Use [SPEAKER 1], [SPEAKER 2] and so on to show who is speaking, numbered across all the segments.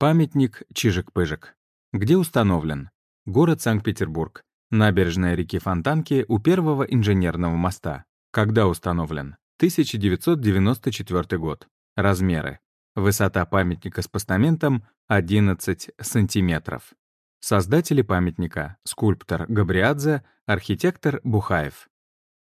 [SPEAKER 1] Памятник Чижик-Пыжик. Где установлен? Город Санкт-Петербург. Набережная реки Фонтанки у первого инженерного моста. Когда установлен? 1994 год. Размеры. Высота памятника с постаментом 11 сантиметров. Создатели памятника — скульптор Габриадзе, архитектор Бухаев.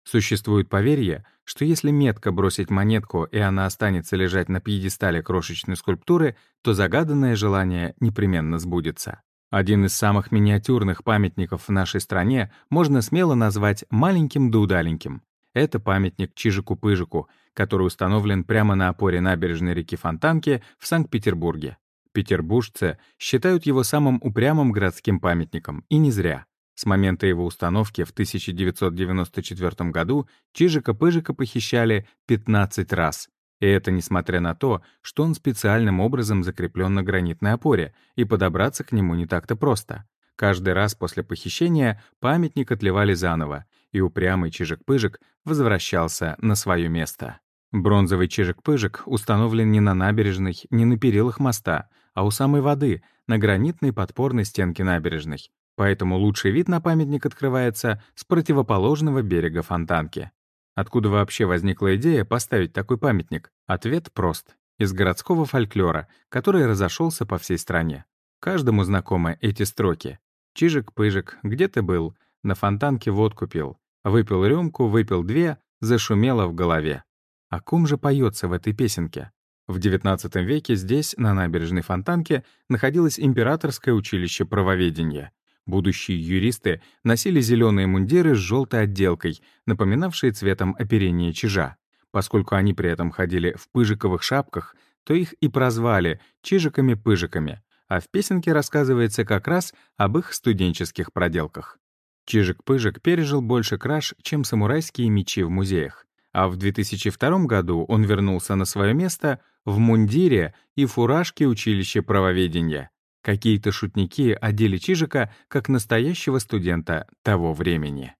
[SPEAKER 1] Существует поверье, что если метко бросить монетку, и она останется лежать на пьедестале крошечной скульптуры, то загаданное желание непременно сбудется. Один из самых миниатюрных памятников в нашей стране можно смело назвать маленьким да удаленьким. Это памятник Чижику-Пыжику, который установлен прямо на опоре набережной реки Фонтанки в Санкт-Петербурге. Петербуржцы считают его самым упрямым городским памятником, и не зря. С момента его установки в 1994 году Чижика-Пыжика похищали 15 раз. И это несмотря на то, что он специальным образом закреплен на гранитной опоре, и подобраться к нему не так-то просто. Каждый раз после похищения памятник отливали заново, и упрямый Чижик-Пыжик возвращался на свое место. Бронзовый Чижик-Пыжик установлен не на набережной, не на перилах моста, а у самой воды, на гранитной подпорной стенке набережной. Поэтому лучший вид на памятник открывается с противоположного берега Фонтанки. Откуда вообще возникла идея поставить такой памятник? Ответ прост. Из городского фольклора, который разошелся по всей стране. Каждому знакомы эти строки. «Чижик-пыжик, где ты был? На фонтанке водку пил. Выпил рюмку, выпил две, зашумело в голове». О ком же поется в этой песенке? В XIX веке здесь, на набережной Фонтанке, находилось императорское училище правоведения. Будущие юристы носили зеленые мундиры с желтой отделкой, напоминавшие цветом оперения чижа. Поскольку они при этом ходили в пыжиковых шапках, то их и прозвали «чижиками-пыжиками», а в песенке рассказывается как раз об их студенческих проделках. Чижик-пыжик пережил больше краж, чем самурайские мечи в музеях. А в 2002 году он вернулся на свое место в мундире и фуражке училища правоведения. Какие-то шутники одели Чижика как настоящего студента того времени.